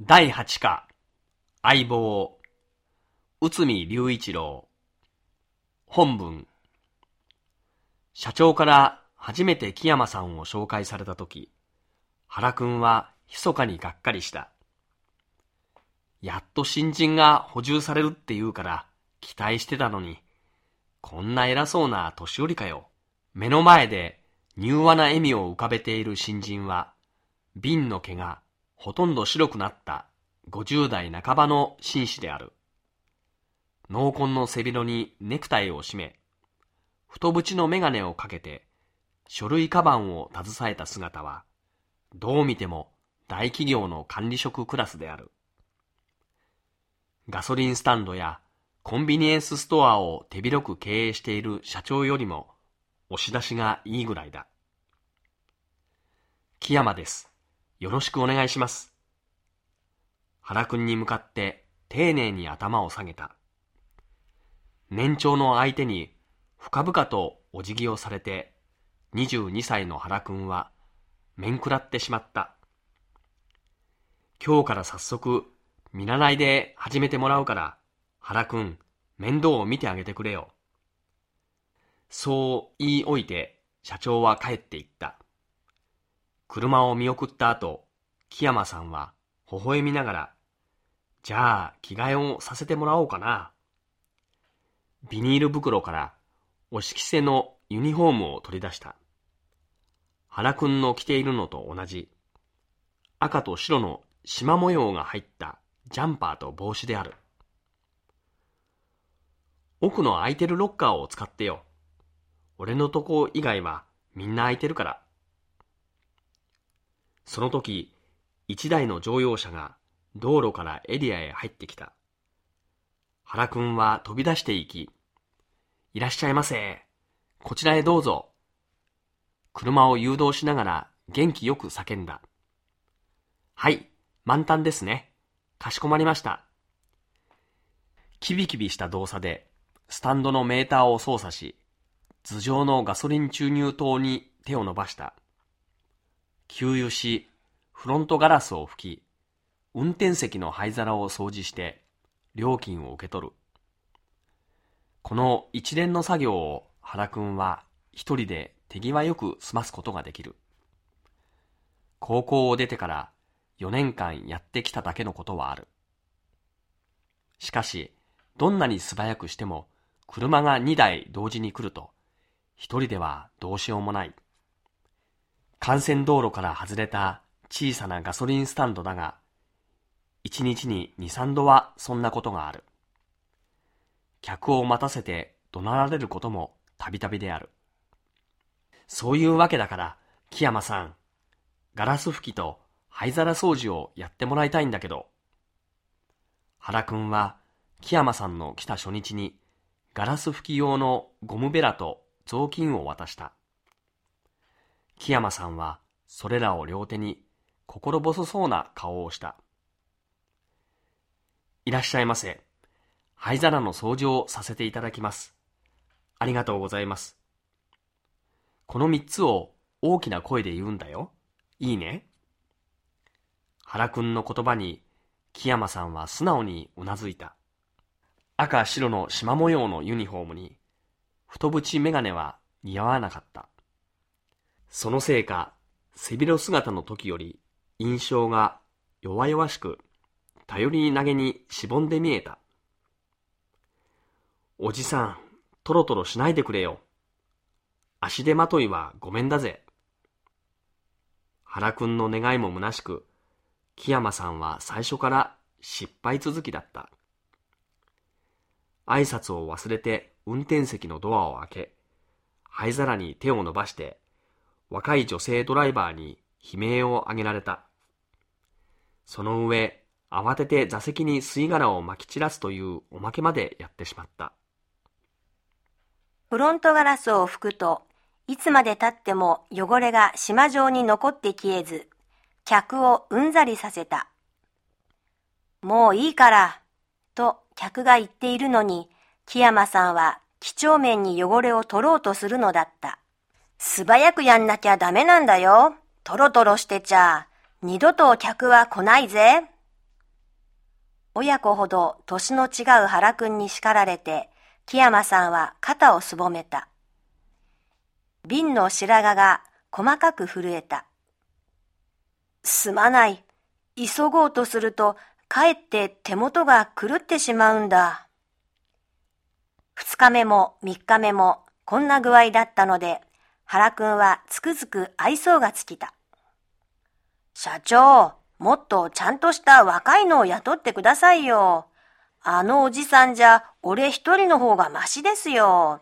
第8課、相棒、内海隆一郎、本文、社長から初めて木山さんを紹介されたとき、原くんは密かにがっかりした。やっと新人が補充されるって言うから期待してたのに、こんな偉そうな年寄りかよ。目の前で柔和な笑みを浮かべている新人は、瓶の毛がほとんど白くなった50代半ばの紳士である。濃紺の背広にネクタイを締め、太縁の眼鏡をかけて、書類カバンを携えた姿は、どう見ても大企業の管理職クラスである。ガソリンスタンドやコンビニエンスストアを手広く経営している社長よりも押し出しがいいぐらいだ。木山です。よろしくお願いします。原くんに向かって丁寧に頭を下げた。年長の相手に深々とお辞儀をされて、22歳の原くんは面食らってしまった。今日から早速、見習いで始めてもらうから、原くん、面倒を見てあげてくれよ。そう言いおいて、社長は帰っていった。車を見送った後、木山さんは微笑みながら、じゃあ着替えをさせてもらおうかな。ビニール袋からお色せのユニフォームを取り出した。原くんの着ているのと同じ、赤と白の縞模様が入ったジャンパーと帽子である。奥の空いてるロッカーを使ってよ。俺のとこ以外はみんな空いてるから。その時、一台の乗用車が道路からエリアへ入ってきた。原くんは飛び出していき、いらっしゃいませ。こちらへどうぞ。車を誘導しながら元気よく叫んだ。はい、満タンですね。かしこまりました。キビキビした動作で、スタンドのメーターを操作し、頭上のガソリン注入灯に手を伸ばした。給油し、フロントガラスを拭き、運転席の灰皿を掃除して、料金を受け取る。この一連の作業を原くんは一人で手際よく済ますことができる。高校を出てから4年間やってきただけのことはある。しかし、どんなに素早くしても車が2台同時に来ると、一人ではどうしようもない。幹線道路から外れた小さなガソリンスタンドだが、一日に二三度はそんなことがある。客を待たせて怒鳴られることもたびたびである。そういうわけだから、木山さん、ガラス拭きと灰皿掃除をやってもらいたいんだけど。原くんは木山さんの来た初日にガラス拭き用のゴムベラと雑巾を渡した。木山さんはそれらを両手に心細そうな顔をした。いらっしゃいませ。灰皿の掃除をさせていただきます。ありがとうございます。この三つを大きな声で言うんだよ。いいね。原くんの言葉に木山さんは素直にうなずいた。赤白の縞模様のユニフォームに太縁眼鏡は似合わなかった。そのせいか、背広姿の時より印象が弱々しく、頼りに投げにしぼんで見えた。おじさん、トロトロしないでくれよ。足手まといはごめんだぜ。原くんの願いも虚しく、木山さんは最初から失敗続きだった。挨拶を忘れて運転席のドアを開け、灰皿に手を伸ばして若い女性ドライバーに悲鳴を上げられた。その上、慌てて座席に吸い殻を撒き散らすというおまけまでやってしまった。フロントガラスを拭くと、いつまで経っても汚れが島状に残って消えず、客をうんざりさせた。もういいから、と客が言っているのに、木山さんは几帳面に汚れを取ろうとするのだった。素早くやんなきゃダメなんだよ。トロトロしてちゃ、二度と客は来ないぜ。親子ほど年の違う原くんに叱られて、木山さんは肩をすぼめた。瓶の白髪が細かく震えた。すまない。急ごうとすると、かえって手元が狂ってしまうんだ。二日目も三日目もこんな具合だったので、原くんはつくづく愛想が尽きた。社長、もっとちゃんとした若いのを雇ってくださいよ。あのおじさんじゃ、俺一人の方がましですよ。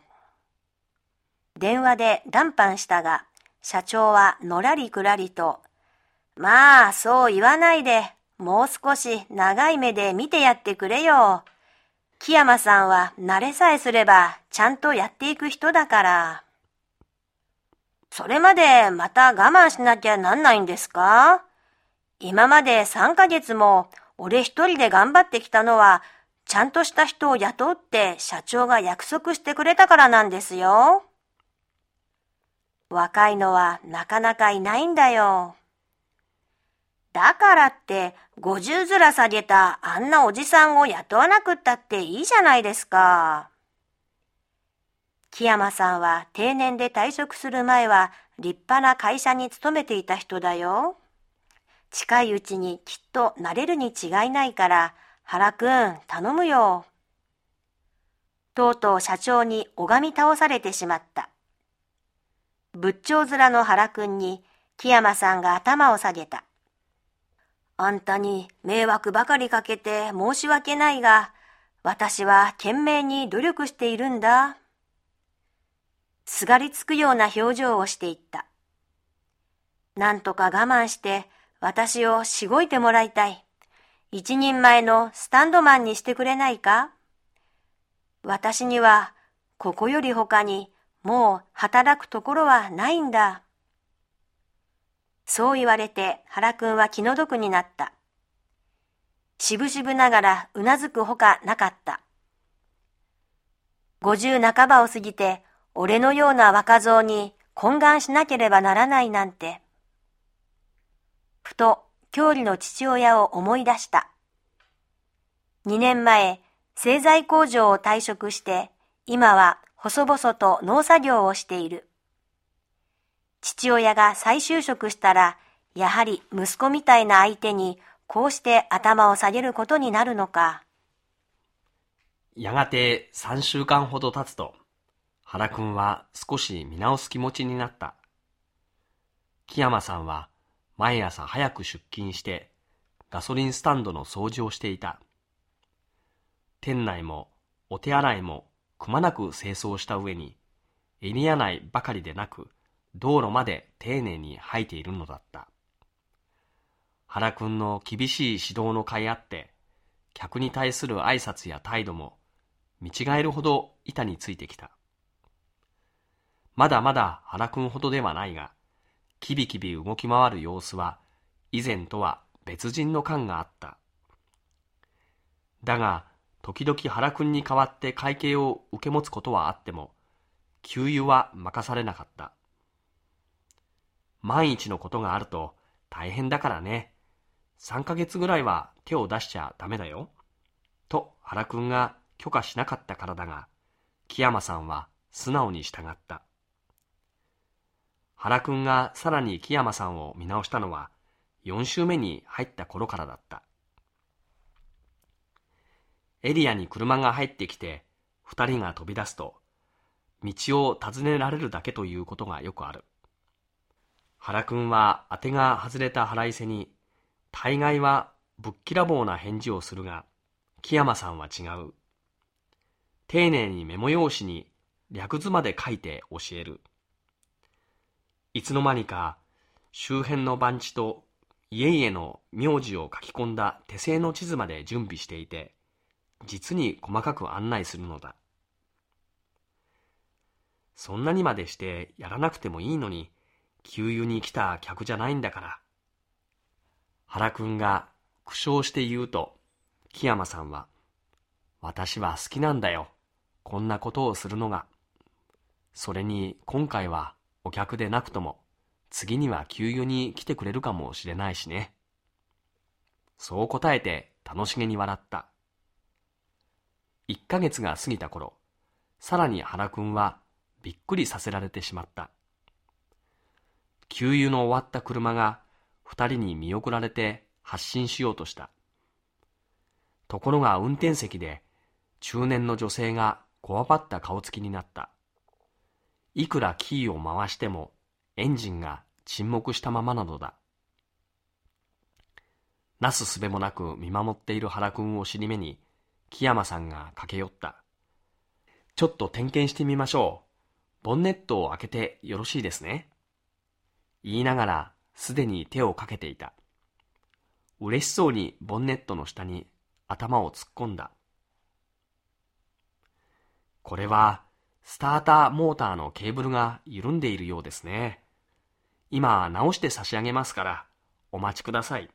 電話で談判したが、社長はのらりくらりと、まあ、そう言わないで、もう少し長い目で見てやってくれよ。木山さんは慣れさえすればちゃんとやっていく人だから。それまでまた我慢しなきゃなんないんですか？今まで3ヶ月も俺一人で頑張ってきたのはちゃんとした人を雇って社長が約束してくれたからなんですよ。若いのはなかなかいないんだよ。だからって、五十面下げたあんなおじさんを雇わなくったっていいじゃないですか。木山さんは定年で退職する前は立派な会社に勤めていた人だよ。近いうちにきっとなれるに違いないから、原くん頼むよ。とうとう社長に拝み倒されてしまった。仏頂面の原くんに木山さんが頭を下げた。あんたに迷惑ばかりかけて申し訳ないが、私は懸命に努力しているんだ。すがりつくような表情をしていった。なんとか我慢して私をしごいてもらいたい。一人前のスタンドマンにしてくれないか？私にはここより他にもう働くところはないんだ。そう言われて原くんは気の毒になった。しぶしぶながらうなずくほかなかった。五十半ばを過ぎて俺のような若造に懇願しなければならないなんて。ふと郷里の父親を思い出した。二年前、製材工場を退職して、今は細々と農作業をしている。父親が再就職したら、やはり息子みたいな相手にこうして頭を下げることになるのか。やがて3週間ほど経つと、原くんは少し見直す気持ちになった。木山さんは毎朝早く出勤してガソリンスタンドの掃除をしていた。店内もお手洗いもくまなく清掃した上に、エリア内ばかりでなく、道路まで丁寧に吐いているのだった。原くんの厳しい指導の甲斐あって、客に対する挨拶や態度も見違えるほど板についてきた。まだまだ原くんほどではないが、きびきび動き回る様子は以前とは別人の感があった。だが、時々原くんに代わって会計を受け持つことはあっても、給油は任されなかった。万一のことがあると大変だからね。3ヶ月ぐらいは手を出しちゃダメだよ。と原くんが許可しなかったからだが、木山さんは素直に従った。原くんがさらに木山さんを見直したのは4週目に入った頃からだった。エリアに車が入ってきて二人が飛び出すと、道を尋ねられるだけということがよくある。原くんは当てが外れた腹いせに、大概はぶっきらぼうな返事をするが、木山さんは違う。丁寧にメモ用紙に略図まで書いて教える。いつの間にか周辺の番地と家々の名字を書き込んだ手製の地図まで準備していて、実に細かく案内するのだ。そんなにまでしてやらなくてもいいのに、給油に来た客じゃないんだから。原くんが苦笑して言うと、木山さんは、私は好きなんだよ。こんなことをするのが。それに今回はお客でなくとも、次には給油に来てくれるかもしれないしね。そう答えて楽しげに笑った。一ヶ月が過ぎた頃、さらに原くんはびっくりさせられてしまった。給油の終わった車が二人に見送られて発進しようとした。ところが運転席で中年の女性がこわばった顔つきになった。いくらキーを回してもエンジンが沈黙したままなのだ。なすすべもなく見守っている原くんを尻目に、木山さんが駆け寄った。ちょっと点検してみましょう。ボンネットを開けてよろしいですね。言いながらすでに手をかけていた。嬉しそうにボンネットの下に頭を突っ込んだ。これはスターターモーターのケーブルが緩んでいるようですね。今直して差し上げますからお待ちください。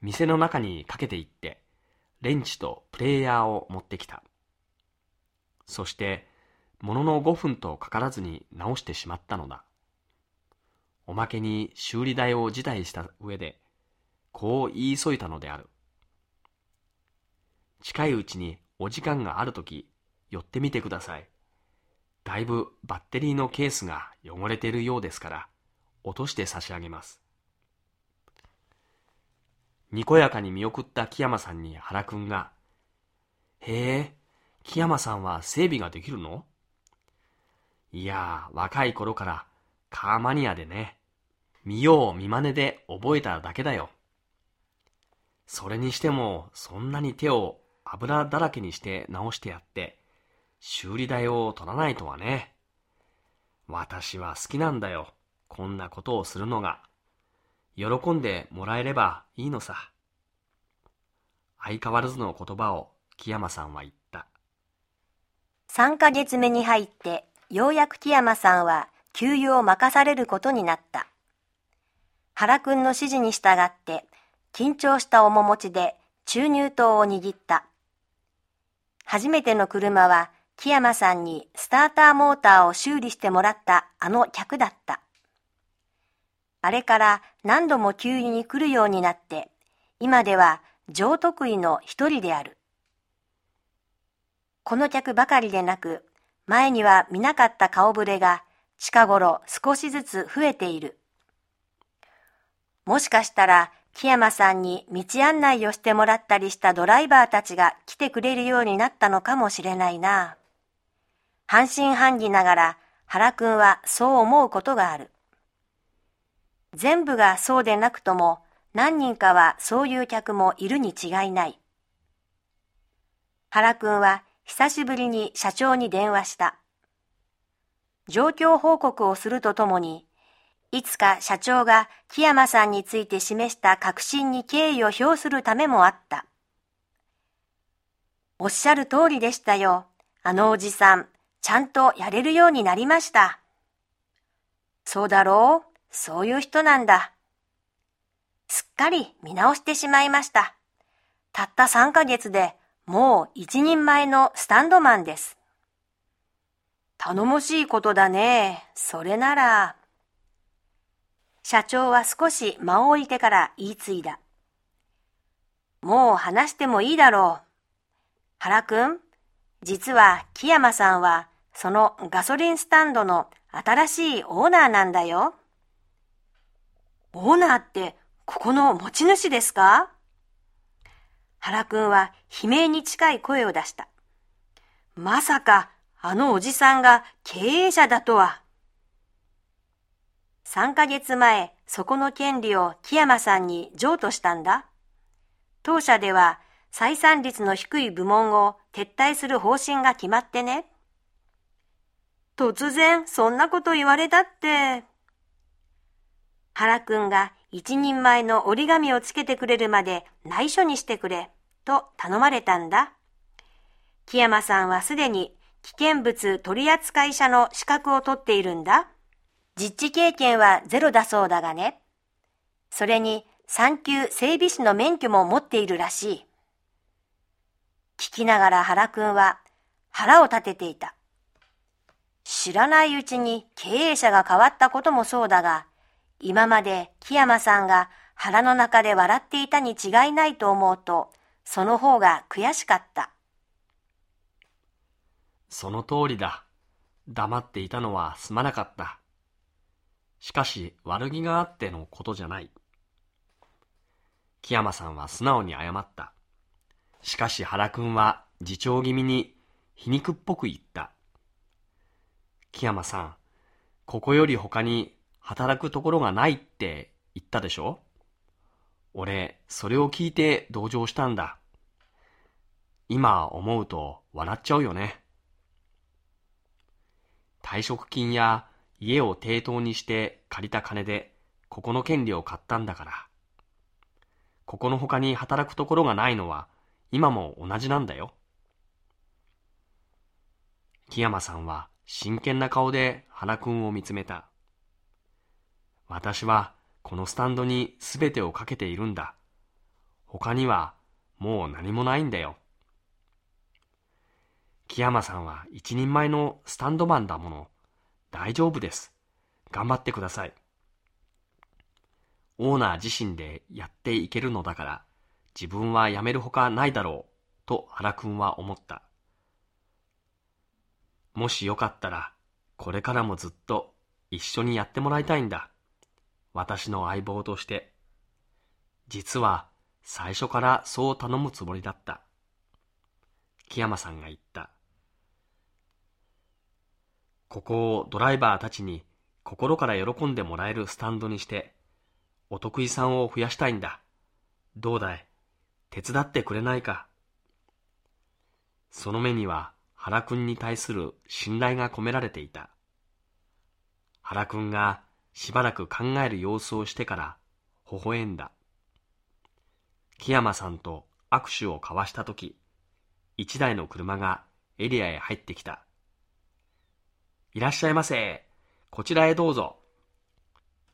店の中にかけていって、レンチとプレイヤーを持ってきた。そして、ものの5分とかからずに直してしまったのだ。おまけに修理代を辞退した上で、こう言い添えたのである。近いうちにお時間があるとき、寄ってみてください。だいぶバッテリーのケースが汚れているようですから、落として差し上げます。にこやかに見送った木山さんに原くんが、へえ、木山さんは整備ができるの？いや若い頃からカーマニアでね、見よう見まねで覚えただけだよ。それにしても、そんなに手を油だらけにして直してやって、修理代を取らないとはね。私は好きなんだよ。こんなことをするのが。喜んでもらえればいいのさ。相変わらずの言葉を木山さんは言った。3ヶ月目に入って、ようやく木山さんは給油を任されることになった。原くんの指示に従って、緊張した面持ちで注入灯を握った。初めての車は木山さんにスターターモーターを修理してもらったあの客だった。あれから何度も給油に来るようになって、今では上得意の一人である。この客ばかりでなく、前には見なかった顔ぶれが近頃少しずつ増えている。もしかしたら木山さんに道案内をしてもらったりしたドライバーたちが来てくれるようになったのかもしれないな。半信半疑ながら原くんはそう思うことがある。全部がそうでなくとも何人かはそういう客もいるに違いない。原くんは久しぶりに社長に電話した。状況報告をするとともに、いつか社長が木山さんについて示した確信に敬意を表するためもあった。おっしゃる通りでしたよ。あのおじさん、ちゃんとやれるようになりました。そうだろう？そういう人なんだ。すっかり見直してしまいました。たった3ヶ月でもう一人前のスタンドマンです。頼もしいことだね。それなら。社長は少し間を置いてから言い継いだ。もう話してもいいだろう。原くん、実は木山さんはそのガソリンスタンドの新しいオーナーなんだよ。オーナーってここの持ち主ですか？原くんは悲鳴に近い声を出した。まさかあのおじさんが経営者だとは。3ヶ月前、そこの権利を木山さんに譲渡したんだ。当社では採算率の低い部門を撤退する方針が決まってね。突然そんなこと言われたって。原くんが一人前の折り紙をつけてくれるまで内緒にしてくれ、と頼まれたんだ。木山さんはすでに危険物取扱者の資格を取っているんだ。実地経験はゼロだそうだがね。それに産休整備士の免許も持っているらしい。聞きながら原くんは腹を立てていた。知らないうちに経営者が変わったこともそうだが、今まで木山さんが腹の中で笑っていたに違いないと思うと、その方が悔しかった。その通りだ。黙っていたのはすまなかった。しかし悪気があってのことじゃない。木山さんは素直に謝った。しかし原くんは自重気味に皮肉っぽく言った。木山さん、ここより他に働くところがないって言ったでしょ？俺、それを聞いて同情したんだ。今思うと笑っちゃうよね。退職金や家を抵当にして借りた金でここの権利を買ったんだから。ここの他に働くところがないのは今も同じなんだよ。木山さんは真剣な顔で原くんを見つめた。私はこのスタンドに全てをかけているんだ。他にはもう何もないんだよ。木山さんは一人前のスタンドマンだもの。大丈夫です。頑張ってください。オーナー自身でやっていけるのだから、自分は辞めるほかないだろう、と原くんは思った。もしよかったら、これからもずっと一緒にやってもらいたいんだ。私の相棒として。実は最初からそう頼むつもりだった。木山さんが言った。ここをドライバーたちに心から喜んでもらえるスタンドにして、お得意さんを増やしたいんだ。どうだい？手伝ってくれないかその目には原くんに対する信頼が込められていた。原くんがしばらく考える様子をしてから微笑んだ。木山さんと握手を交わしたとき、一台の車がエリアへ入ってきた。いらっしゃいませ。こちらへどうぞ。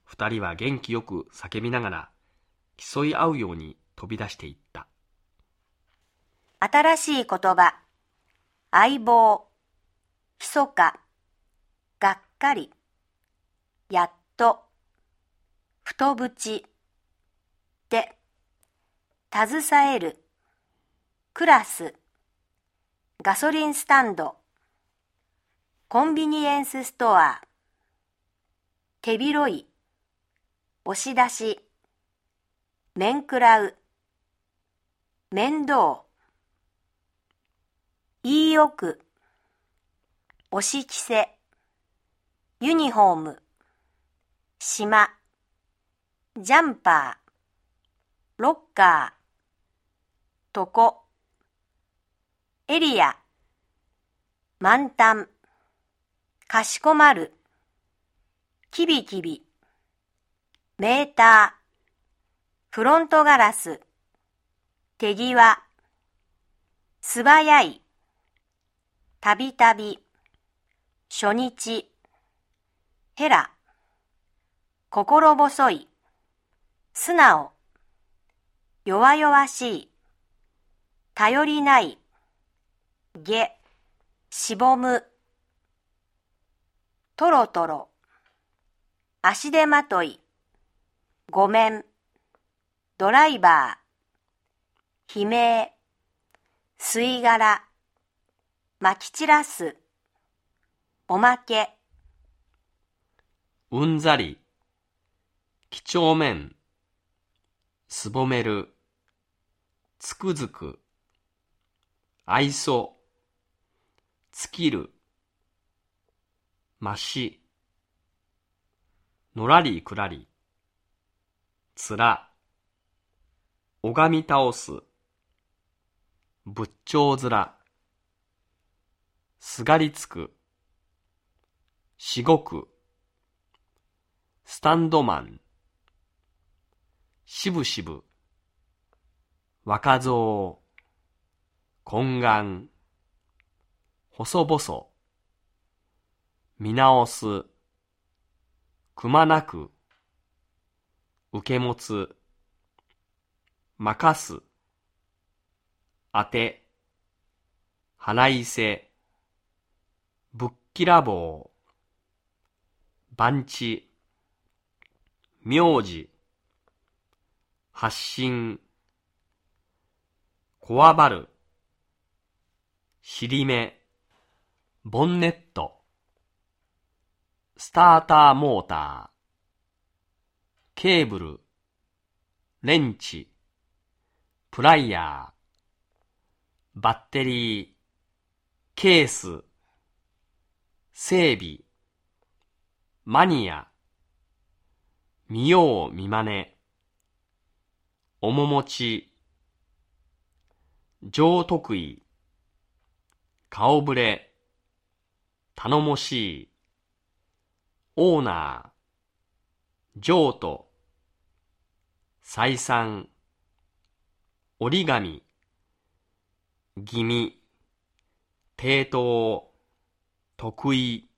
二人は元気よく叫びながら、競い合うように飛び出していった。新しい言葉。相棒。密か。がっかり。やっと。太縁。で。携える。クラス。ガソリンスタンド。コンビニエンスストア。手広い。押し出し。面食らう。面倒。言い置く。押し着せ。ユニフォーム。島。ジャンパー。ロッカー。とこ。エリア。満タン。かしこまる。きびきび。メーター。フロントガラス。手際。素早い。たびたび。初日。ヘラ。心細い。素直。弱々しい。頼りない。下。しぼむ。とろとろ。足手まとい。ごめん。ドライバー。悲鳴。吸い殻。まき散らす。おまけ。うんざり、几帳面、すぼめる、つくづく、愛想、尽きる、まし、のらりくらり、つら、拝み倒す、仏頂面、すがりつく、しごく、スタンドマン、しぶしぶ、若造、懇願、細々、見直す、くまなく、受け持つ、任す、当て、払いせ、きらぼう、番地、名字、発信、こわばる、尻目、ボンネット、スターターモーター、ケーブル、レンチ、プライヤー、バッテリー、ケース、整備、マニア、見よう見まね、面持ち、上得意、顔ぶれ、頼もしい、オーナー、譲渡、採算、折り紙、気味、抵当、得意、